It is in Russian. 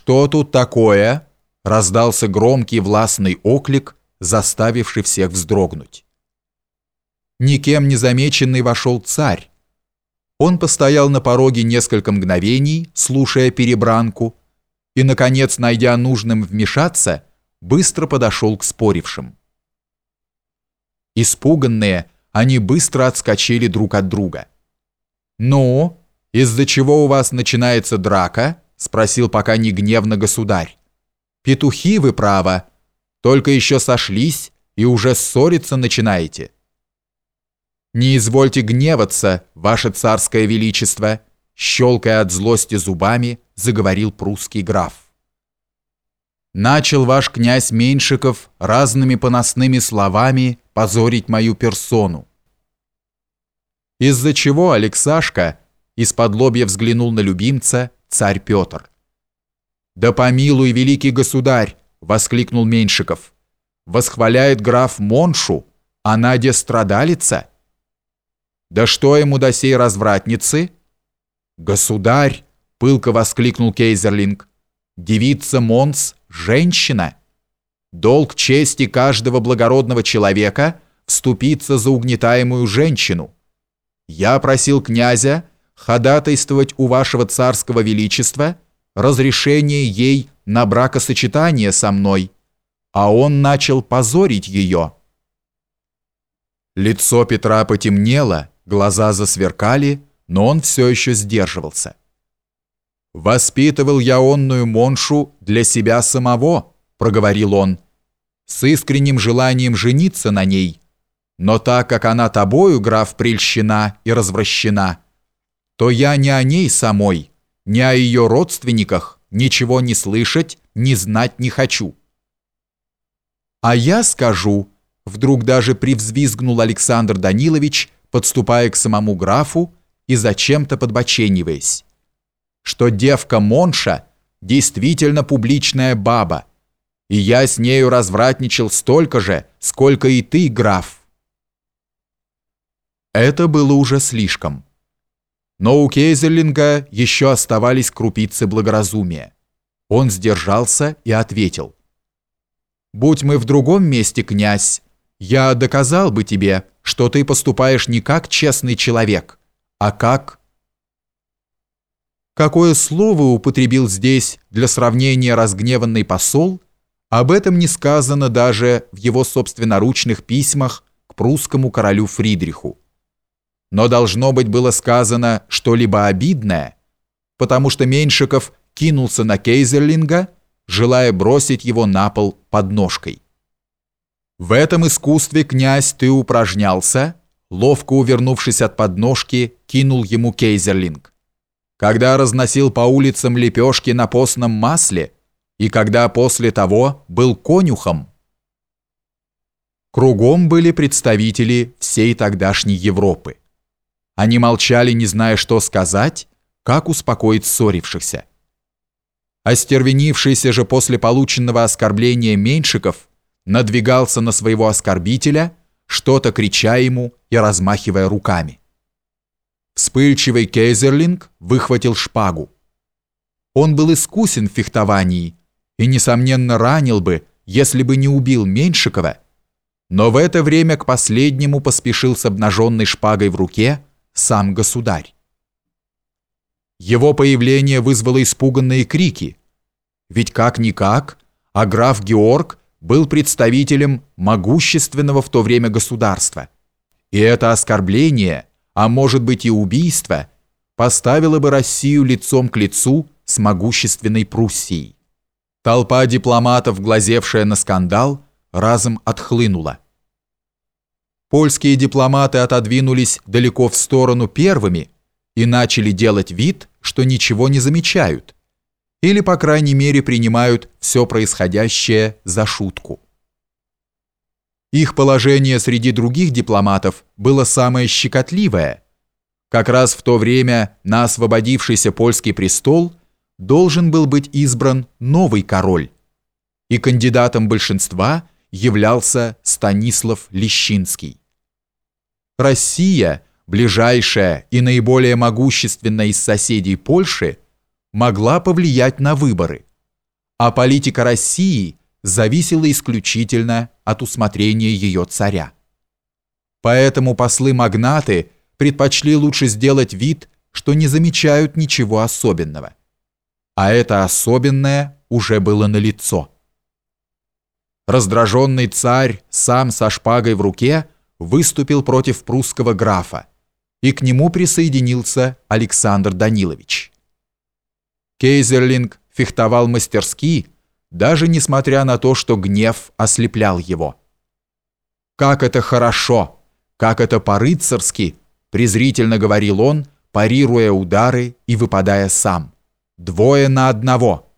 «Что тут такое?» — раздался громкий властный оклик, заставивший всех вздрогнуть. Никем не замеченный вошел царь. Он постоял на пороге несколько мгновений, слушая перебранку, и, наконец, найдя нужным вмешаться, быстро подошел к спорившим. Испуганные, они быстро отскочили друг от друга. «Ну, из-за чего у вас начинается драка?» — спросил пока не гневно государь. «Петухи вы, право, только еще сошлись и уже ссориться начинаете». «Не извольте гневаться, ваше царское величество», щелкая от злости зубами, заговорил прусский граф. «Начал ваш князь Меньшиков разными поносными словами позорить мою персону. Из-за чего Алексашка из-под взглянул на любимца царь Петр. «Да помилуй, великий государь!» — воскликнул Меньшиков. «Восхваляет граф Моншу, а Надя страдалица?» «Да что ему до сей развратницы?» «Государь!» — пылко воскликнул Кейзерлинг. «Девица Монс — женщина!» Долг чести каждого благородного человека вступиться за угнетаемую женщину. Я просил князя ходатайствовать у вашего царского величества разрешение ей на бракосочетание со мной, а он начал позорить ее. Лицо Петра потемнело, глаза засверкали, но он все еще сдерживался. «Воспитывал я онную Моншу для себя самого», проговорил он, с искренним желанием жениться на ней, но так как она тобою, граф, прельщена и развращена, то я ни о ней самой, ни о ее родственниках ничего не слышать, не знать не хочу. А я скажу, вдруг даже привзвизгнул Александр Данилович, подступая к самому графу и зачем-то подбочениваясь, что девка Монша действительно публичная баба, и я с нею развратничал столько же, сколько и ты, граф». Это было уже слишком. Но у Кейзерлинга еще оставались крупицы благоразумия. Он сдержался и ответил. «Будь мы в другом месте, князь, я доказал бы тебе, что ты поступаешь не как честный человек, а как...» Какое слово употребил здесь для сравнения разгневанный посол – об этом не сказано даже в его собственноручных письмах к прусскому королю Фридриху. Но должно быть было сказано что-либо обидное, потому что Меньшиков кинулся на Кейзерлинга, желая бросить его на пол под ножкой. В этом искусстве князь ты упражнялся, ловко увернувшись от подножки, кинул ему Кейзерлинг. Когда разносил по улицам лепешки на постном масле – и когда после того был конюхом. Кругом были представители всей тогдашней Европы. Они молчали, не зная, что сказать, как успокоить ссорившихся. Остервенившийся же после полученного оскорбления Меньшиков надвигался на своего оскорбителя, что-то крича ему и размахивая руками. Вспыльчивый Кейзерлинг выхватил шпагу. Он был искусен в фехтовании и, несомненно, ранил бы, если бы не убил Меньшикова, но в это время к последнему поспешил с обнаженной шпагой в руке сам государь. Его появление вызвало испуганные крики, ведь как-никак, а граф Георг был представителем могущественного в то время государства, и это оскорбление, а может быть и убийство, поставило бы Россию лицом к лицу с могущественной Пруссией. Толпа дипломатов, глазевшая на скандал, разом отхлынула. Польские дипломаты отодвинулись далеко в сторону первыми и начали делать вид, что ничего не замечают, или, по крайней мере, принимают все происходящее за шутку. Их положение среди других дипломатов было самое щекотливое. Как раз в то время на освободившийся польский престол – должен был быть избран новый король, и кандидатом большинства являлся Станислав Лещинский. Россия, ближайшая и наиболее могущественная из соседей Польши, могла повлиять на выборы – а политика России зависела исключительно от усмотрения ее царя. Поэтому послы-магнаты предпочли лучше сделать вид, что не замечают ничего особенного. А это особенное уже было налицо. Раздраженный царь сам со шпагой в руке выступил против прусского графа, и к нему присоединился Александр Данилович. Кейзерлинг фехтовал мастерски, даже несмотря на то, что гнев ослеплял его. «Как это хорошо! Как это по-рыцарски!» презрительно говорил он, парируя удары и выпадая сам. «Двое на одного!»